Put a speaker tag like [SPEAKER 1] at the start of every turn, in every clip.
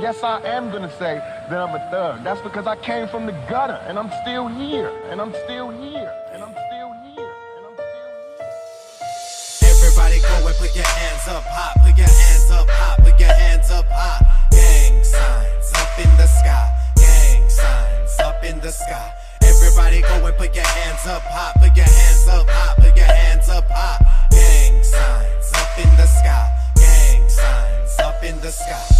[SPEAKER 1] Yes, I am gonna say that I'm a thug. That's because I came from the gutter and I'm still here. And I'm still here. And I'm still here. And I'm still here.
[SPEAKER 2] Everybody go and put your hands up high. Put your hands up high. Put your hands up high. Gang signs up in the sky. Gang signs up in the sky. Everybody go and put your hands up high. Put your hands up high. Put your hands up high. Gang signs up in the sky. Gang signs up in the sky.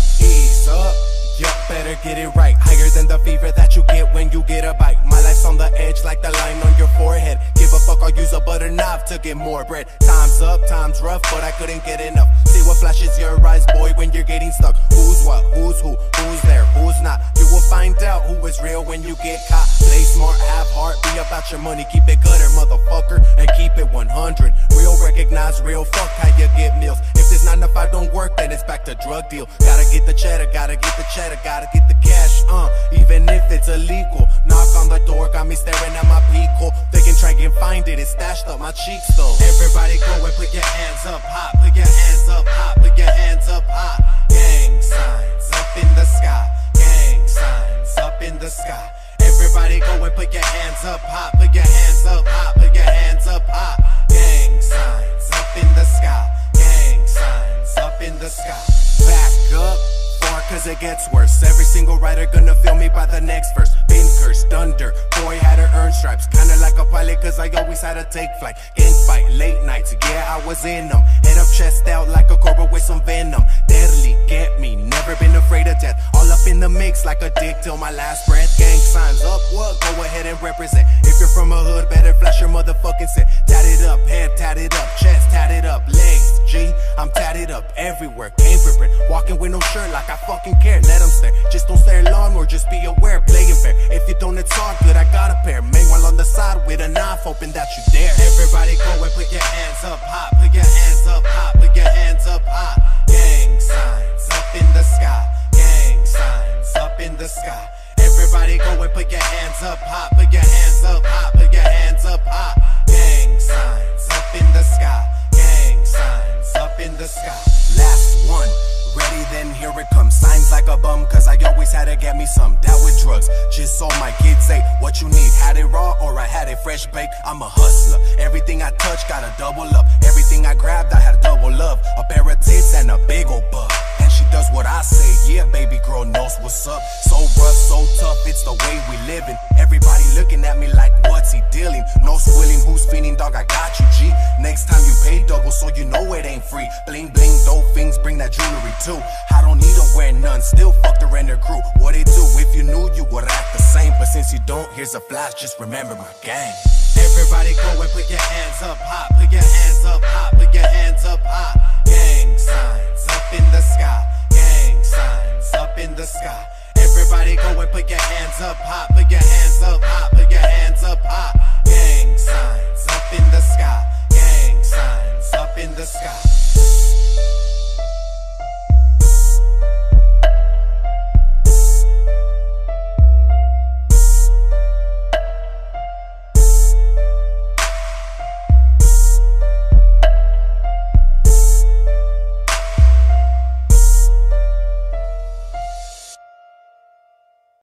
[SPEAKER 2] Up. Yup, better get it right. Higher than the fever that you get when you get a bite. My life's on the edge like the line on your forehead. Give a fuck, I'll use a butter knife to get more bread. Time's up, time's rough, but I couldn't get enough. See what flashes your eyes, boy, when you're getting stuck. Who's what? Who's who? Who's there? Who's not? You will find out who is real when you get caught. Play smart, have heart, be about your money, keep it gutter, motherfucker, and keep it 100. Real recognize real, fuck how you get meals. If this drug deal. Gotta get the cheddar, gotta get the cheddar, gotta get the cash, uh, even if it's illegal. Knock on the door, got me staring at my peephole. They can try and find it, it's stashed up my cheeks though. Everybody go and put your hands up high, put your hands up high, put your hands up high. Gang signs up in the sky, gang signs up in the sky. Everybody go and put your hands up high, put your hands up high, put your hands up high. Gang signs up in the sky, gang signs up in the sky. Cause it gets worse. Every single writer gonna feel me by the next verse. Been cursed under, boy had to earn stripes. Kinda like a pilot cause I always had to take flight. Gang fight, late nights, yeah, I was in them. Head up, chest out like a cobra with some venom. Deadly, get me, never been afraid of death. All up in the mix like a dick till my last breath. Gang signs up, what? Go ahead and represent. If you're from a hood, better flash your motherfucking set. Tatted up, head just be aware. Playing fair. If you don't, it's all good. I got a pair. Meanwhile, on the side with a knife, hoping that you dare. Everybody go and put your hands up high. Put your hands up high. Put your hands up high. Gang signs up in the sky. Gang signs up in the sky. Everybody go and put your hands up high. Put your hands up high. Put your hands up high. Comes. Signs like a bum, cause I always had to get me some. Down with drugs, just so my kids say, What you need? Had it raw or I had it fresh baked? I'm a hustler. Everything I touch, gotta double up. Everything I grabbed, I had a double love. A pair of tits and a big old butt. And she does what I say, yeah, baby girl knows what's up. So rough, so tough, it's the way we living. Everybody looking at me like, what's he dealing? No squilling, who's feeding, dog? I got you, G. Next time you pay double, so you know it ain't free. Bling bling, dope things, bring that jewelry too. None, still fuck the render crew. What it do? If you knew, you would act the same. But since you don't, here's a flash, just remember my gang. Everybody go and put your hands up high, put your hands up high, put your hands up high. Gang signs up in the sky, gang signs up in the sky. Everybody go and put your hands up high, put your